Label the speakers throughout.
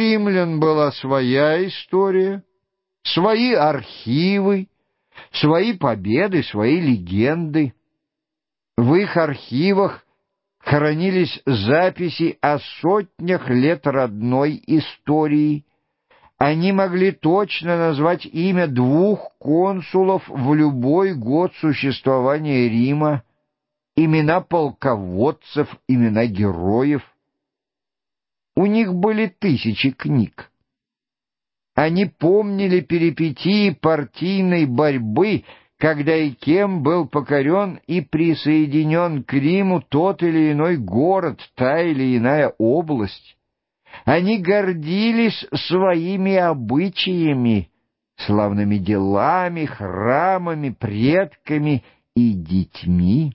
Speaker 1: римлян была своя история, свои архивы, свои победы, свои легенды. В их архивах хранились записи о сотнях лет родной истории. Они могли точно назвать имя двух консулов в любой год существования Рима, имена полководцев, имена героев. У них были тысячи книг. Они помнили перипетии партийной борьбы, когда и кем был покорен и присоединен к Риму тот или иной город, та или иная область. Они гордились своими обычаями, славными делами, храмами, предками и детьми.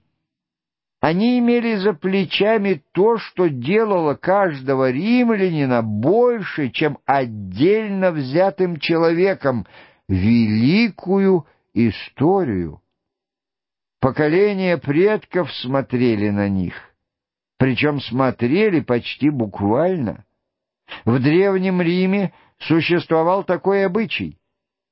Speaker 1: Они имели за плечами то, что делало каждого римлянина больше, чем отдельно взятым человеком, великую историю. Поколения предков смотрели на них, причем смотрели почти буквально. В Древнем Риме существовал такой обычай.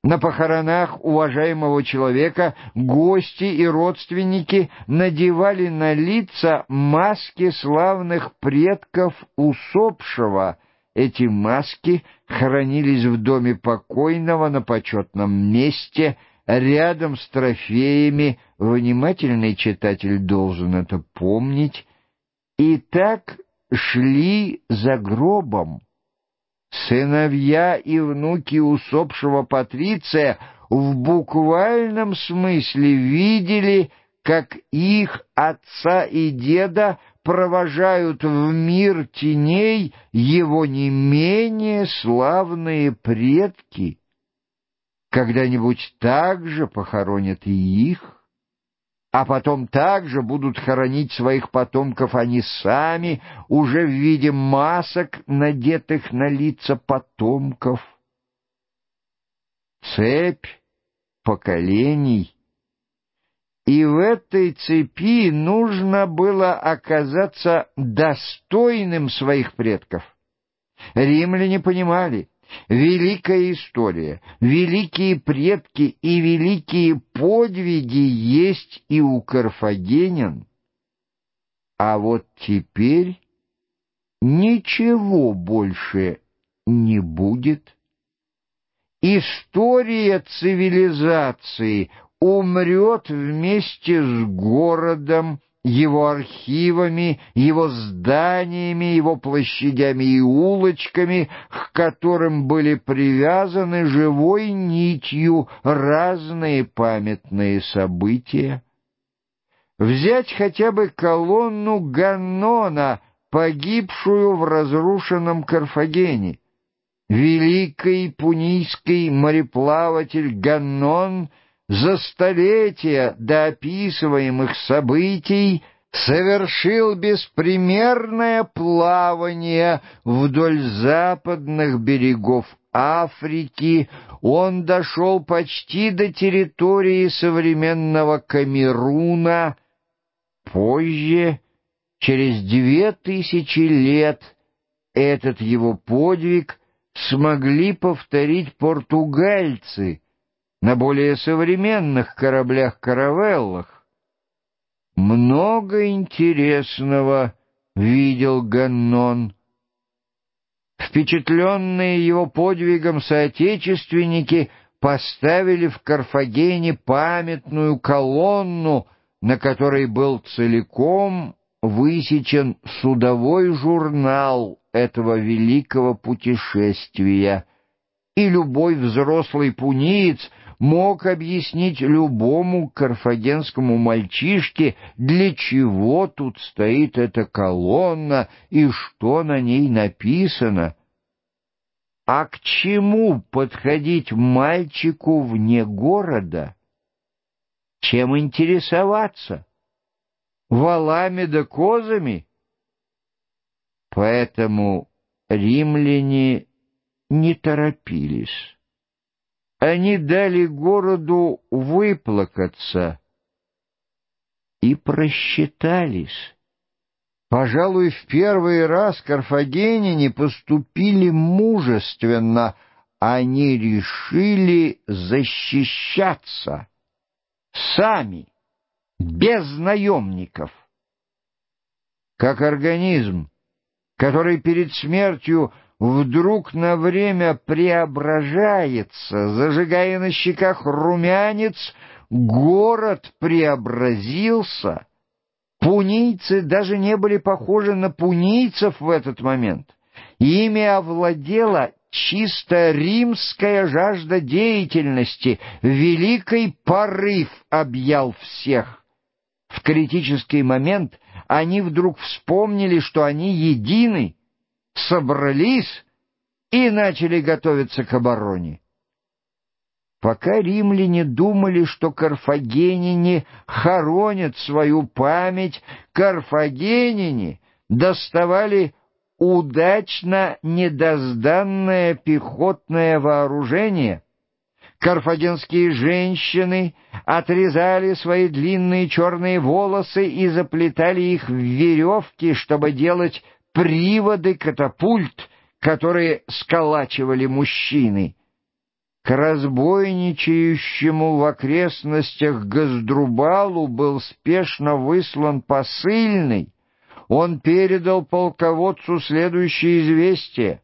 Speaker 1: На похоронах уважаемого человека гости и родственники надевали на лица маски славных предков усопшего. Эти маски хранились в доме покойного на почетном месте – рядом с трофеями, внимательный читатель должен это помнить, и так шли за гробом. Сыновья и внуки усопшего Патриция в буквальном смысле видели, как их отца и деда провожают в мир теней его не менее славные предки. Когда-нибудь так же похоронят и их, а потом также будут хоронить своих потомков они сами, уже в виде масок, надетых на лица потомков. Цепь поколений. И в этой цепи нужно было оказаться достойным своих предков. Римляне понимали — Великая история, великие предки и великие подвиги есть и у карфагенян. А вот теперь ничего больше не будет. История цивилизации умрет вместе с городом, его архивами, его зданиями, его площадями и улочками, к которым были привязаны живой нитью разные памятные события. Взять хотя бы колонну Ганнона, погибшую в разрушенном Карфагене. Великий пунийский мореплаватель Ганнон — за столетия до описываемых событий совершил беспримерное плавание вдоль западных берегов Африки, он дошел почти до территории современного Камеруна. Позже, через две тысячи лет, этот его подвиг смогли повторить португальцы — на более современных кораблях-каравеллах. Много интересного видел Ганнон. Впечатленные его подвигом соотечественники поставили в Карфагене памятную колонну, на которой был целиком высечен судовой журнал этого великого путешествия, и любой взрослый пуниец — мог объяснить любому карфагенскому мальчишке, для чего тут стоит эта колонна и что на ней написано. А к чему подходить мальчику вне города? Чем интересоваться? Валами да козами? Поэтому римляне не торопились. Они дали городу выплакаться и просчитались. Пожалуй, в первый раз карфагеняне поступили мужественно. Они решили защищаться сами, без наемников. Как организм, который перед смертью вдруг на время преображается, зажигая на щеках румянец, город преобразился. Пунийцы даже не были похожи на пунийцев в этот момент. Ими овладела чисто римская жажда деятельности, великий порыв объял всех. В критический момент они вдруг вспомнили, что они едины, собрались и начали готовиться к обороне. Пока римляне думали, что карфагенине хоронят свою память, карфагенине доставали удачно недозданное пехотное вооружение. Карфагенские женщины отрезали свои длинные черные волосы и заплетали их в веревки, чтобы делать приводы катапульт, которые сколачивали мужчины. К разбойничающему в окрестностях Газдрубалу был спешно выслан посыльный. Он передал полководцу следующее известие.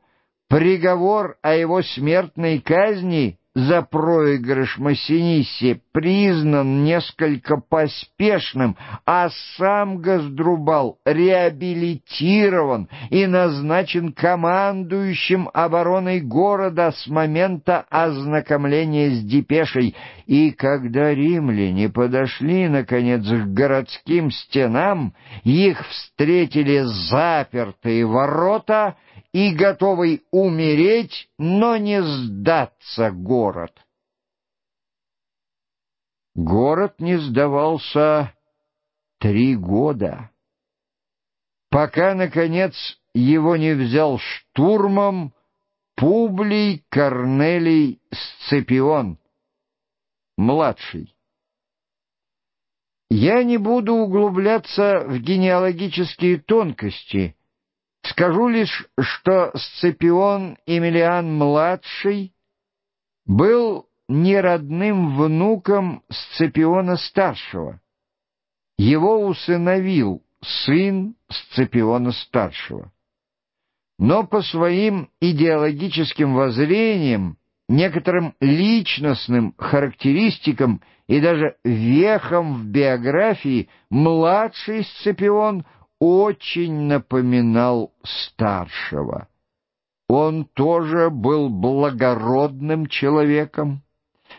Speaker 1: Приговор о его смертной казни за проигрыш Массиниси признан несколько поспешным, а сам Газдрубал реабилитирован и назначен командующим обороной города с момента ознакомления с депешей. И когда римляне подошли, наконец, к городским стенам, их встретили запертые ворота — и готовый умереть, но не сдаться город. Город не сдавался три года, пока, наконец, его не взял штурмом Публий Корнелий Сципион, младший. Я не буду углубляться в генеалогические тонкости — Скажу лишь, что Сципион Емельян-младший был неродным внуком Сципиона-старшего. Его усыновил сын Сципиона-старшего. Но по своим идеологическим воззрениям, некоторым личностным характеристикам и даже вехам в биографии младший Сципион – очень напоминал старшего. Он тоже был благородным человеком,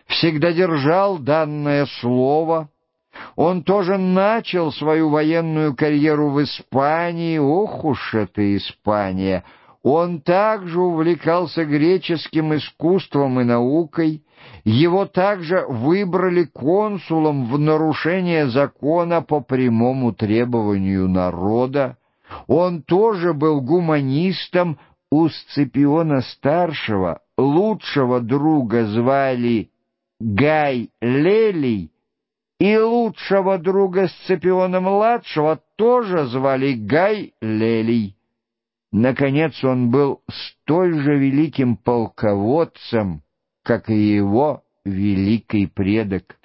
Speaker 1: всегда держал данное слово. Он тоже начал свою военную карьеру в Испании. Ох уж это Испания! Он также увлекался греческим искусством и наукой, его также выбрали консулом в нарушение закона по прямому требованию народа. Он тоже был гуманистом. У Сципиона-старшего лучшего друга звали Гай Лелий, и лучшего друга Сципиона-младшего тоже звали Гай Лелий. Наконец он был столь же великим полководцем, как и его великий предок.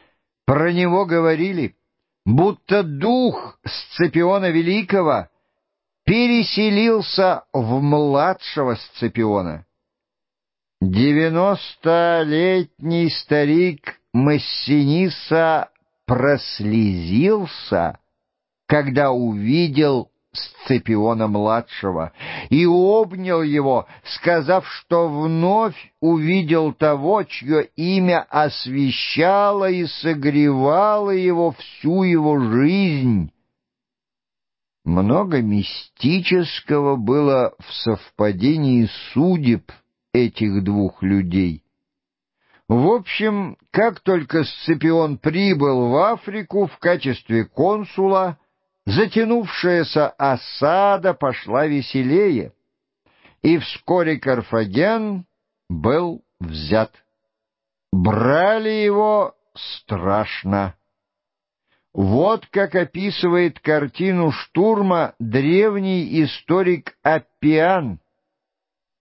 Speaker 1: Про него говорили, будто дух Сципиона Великого переселился в младшего Сципиона. Девяностолетний старик Массиниса прослезился, когда увидел Сципиона-младшего и обнял его, сказав, что вновь увидел того, чье имя освещало и согревало его всю его жизнь. Много мистического было в совпадении судеб этих двух людей. В общем, как только Сципион прибыл в Африку в качестве консула, Затянувшаяся осада пошла веселее, и вскоре Карфаген был взят. Брали его страшно. Вот как описывает картину штурма древний историк Аппиан.